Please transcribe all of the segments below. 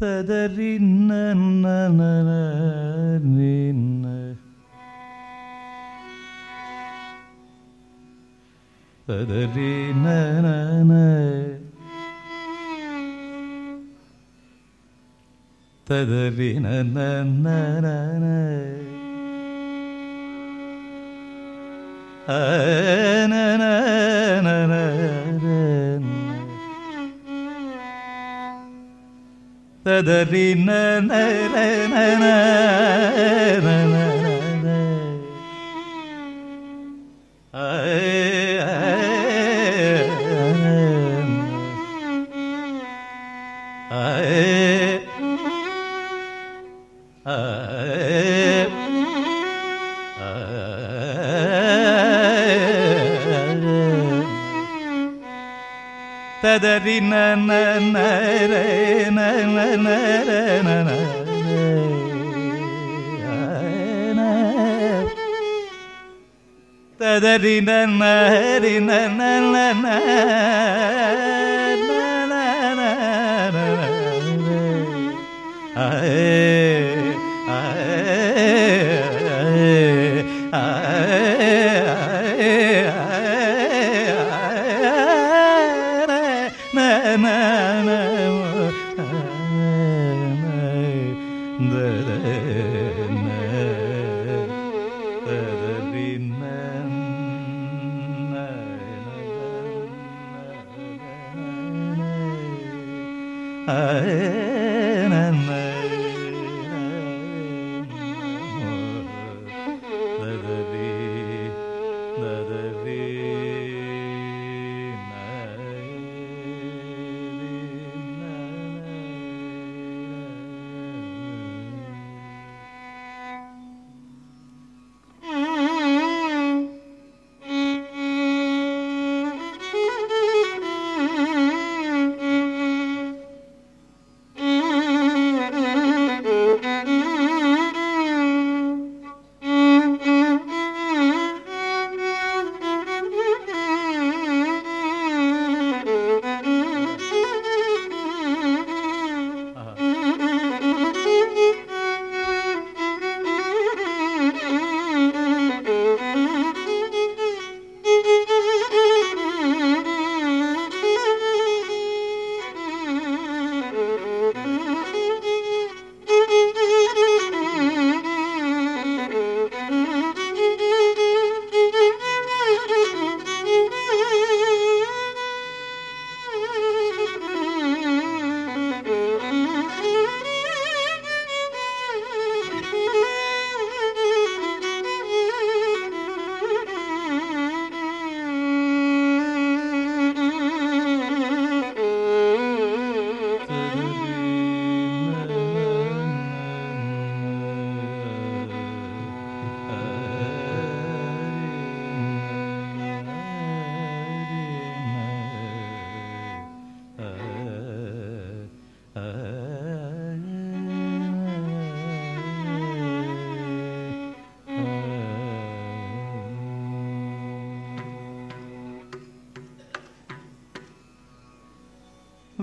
തദരിന്ന തദരിന്ന തദരിന നന നദരി ആ തദരി തദരി നരി നരി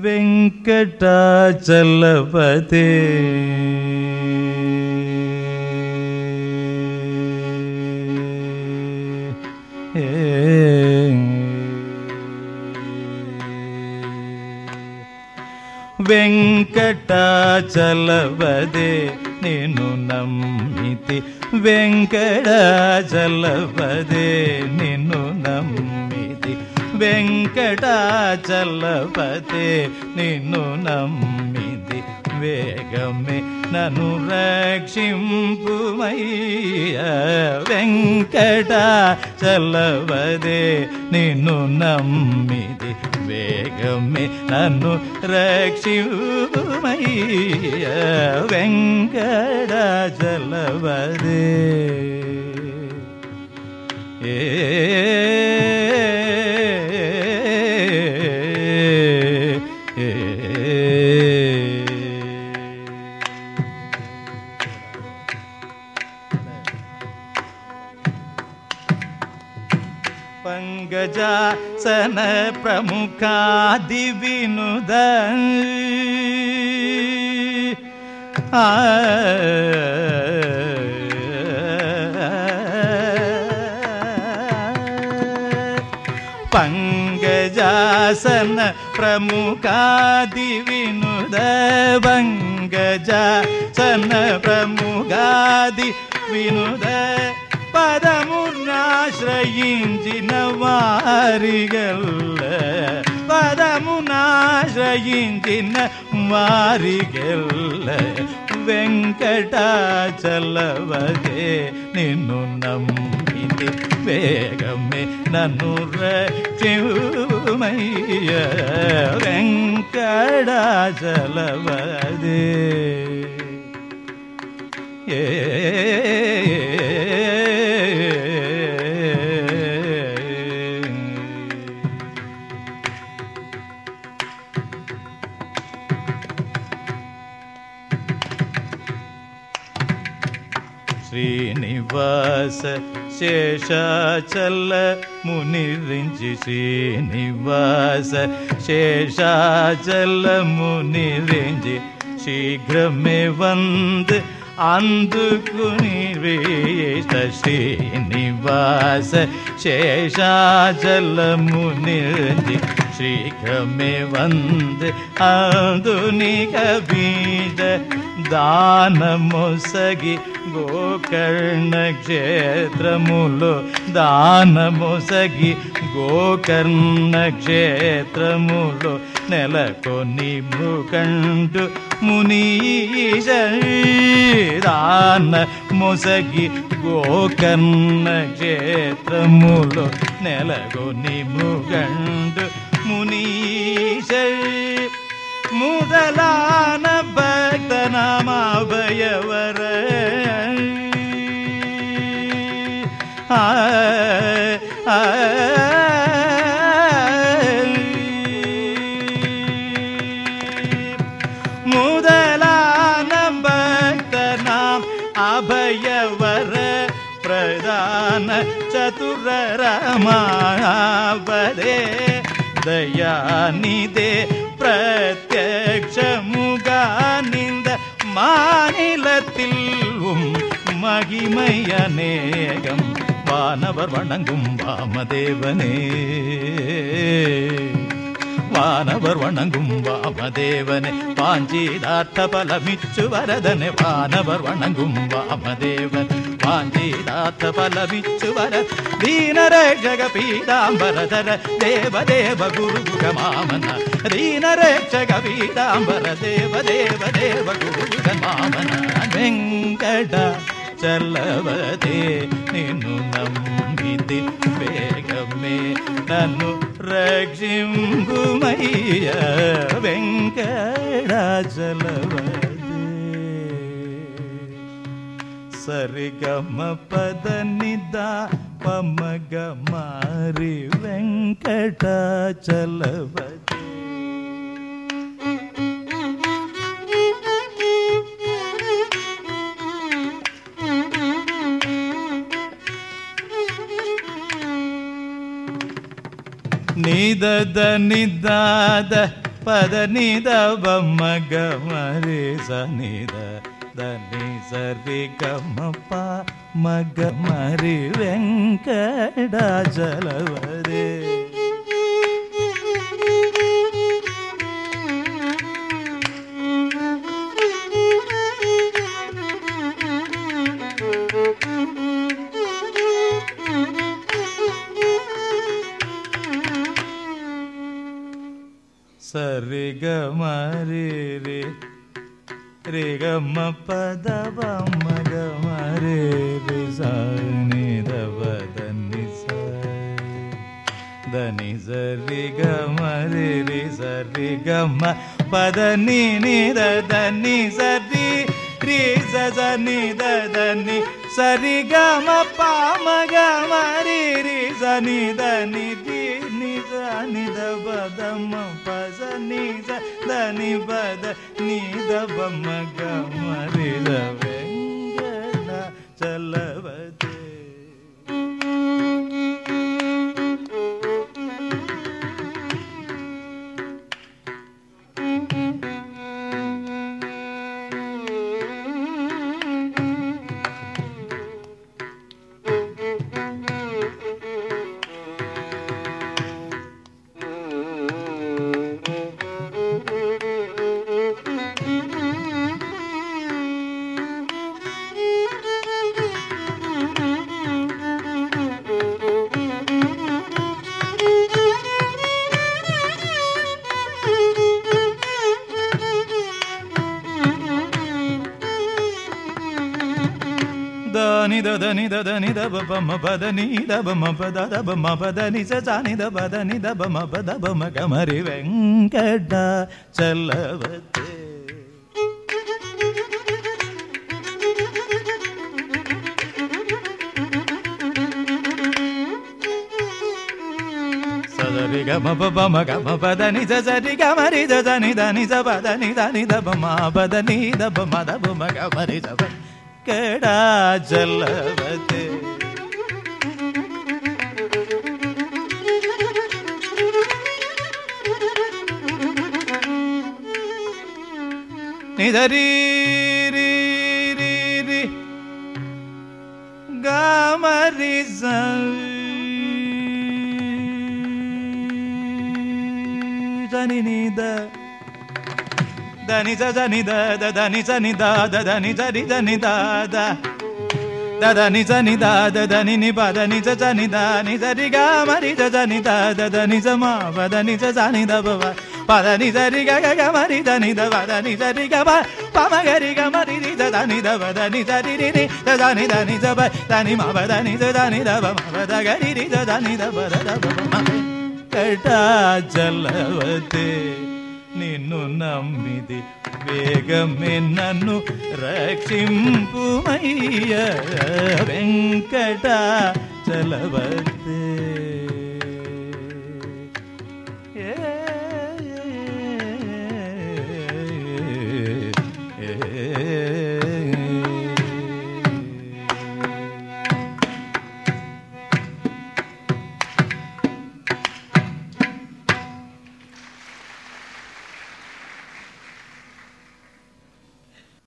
వెంకటాచలపతే. వెంకటాచలపదే నేను నమ్మితి. వెంకటాచలపదే నిన్ను నమ్మి వెంకటాచలపతే నిన్ను నమ్మిది వేగమే నన్ను రక్షింపుమయ్య వెంకటాచలవదే నిన్ను నమ్మిది వేగమే నన్ను రక్షింపుమయ్య వెంకటాచలవదే ఏ प्रमुखादिविनुद। विनोद पङ्गजा सन् प्रमुकादि विनोद पङ्गजा పదమునాశ్రయించిన వారిగల్ల పదమునాశ్రయించిన వారిగల్ల వెంకటాచలవదే నిన్ను నమ్మితి వేగమే నన్ను రక్షమయ్య వెంకటాచలవదే ఏ निस शेषाचल मुनिरिञ्चि श्रीनिवास शेषाचल मुनिरिञ्चि शीघ्रमे वन्द मुनि रिंजि शीघ्र मे बन्द अधुनिवेश श्रीनि बस शेशल గోకర్ణ క్షేత్రములో దానమొసగి గోకర్ణ క్షేత్రములో నెలకొని మృకండు మునీశ దాన మొసగి గోకర్ణ క్షేత్రములో నెలకొని మృగండు మునీశ முதலான பக்த நாமாபயவர ஆ அபயவர பிரதான சதுரரமாவதே தயாநிதே பிரத்யக்ஷமுகானிந்த மாநிலத்தில் உம் மகிமை அநேகம் வானவர் வணங்கும் வாமதேவனே. வானவர் வணங்கும் வாமதேவனே. பாஞ்சீதார்த்த பலமிச்சு வரதனே. வானவர் வணங்கும் வாமதேவன். பாஞ்சீதார்த்த பலமிச்சு வர தீனரேஷக ஜகபீதாம்பரதர. தேவதேவ தேவ மாமன குகமாமன ஜகபீதாம்பர. தேவதேவ தேவ தேவ மாமன குரு வெங்கட ಚಲವದೆ ನೀನು ನಂಬಿದಿ ಬೇಗಮೆ ನಾನು ರಕ್ಷಿಂಗುಮಯ್ಯ ವೆಂಕಟಾಚಲವದೆ ಸರಿಗಮ ಪದ ನಿದ ಪಮಗ ಮಾರಿ ವೆಂಕಟಾಚಲವದೆ ನಿದದ ನಿದಾದ ಪದ ನಿದ ಬಮ್ಮ ಗಮರಿ ಸ ನಿದ ಧನಿ ಸರಿ ಗಮಪ ಮಗ ಮರಿ ವೆಂಕಟಾಚಲವರೇ రే గమ పద బమ్మ గమరి రి సని దవ దని స దని సరి గమరి రి సరి గమ పద ని ని ద దని సరి రి స స ని ద దని సరి గమ ప మ గ మ రి రి స ని ద ని ది ని ద ని ద బ ద మ ప స ని స ద ని బ ద ని ద బ నిద దని ద దని ద బ బ మ ప ద ని ద బ మ ప ద ద బ మ ప ద ని స స ని ద బ ద ని ద బ మ ప ద బ మ గ మ రి వెంకట చలవతే సదరి గ మ ప ప మ గ మ ప ద ని స స రి గ మ రి ద ద ని ద ಕಡಾ ಜಲವತೆ ನಿಧರಿ ಗಾಮರಿ ಸನಿ ನಿದ ని ద బ మ ప ద ని ద బ మ ద బ మ గ మ రి ద బ కడా జలవతే నిదరి రి రి రి గామరి జని నిద దని జని ద ద దని జని ద ద దని జరి జని ద ద ద దని జని ద ద దని ని ప దని జ జని ద ని జరి గా మరి జ జని ద ద దని జ మా ప దని జ జని ద బ బ ప దని జరి గ గ గ మరి దని ద బ దని జరి గ బ ప మ గ రి గ మరి రి జ దని ద బ దని జరి రి రి జ జని దని జ బ దని మా బ దని జ దని ద బ మ బ ద గ రి రి జ దని ద బ ద ద బ బ మ కటా జలవతే నిన్ను నమ్మిది వేగమే నన్ను రక్షింపుమయ్య. వెంకట చలవతే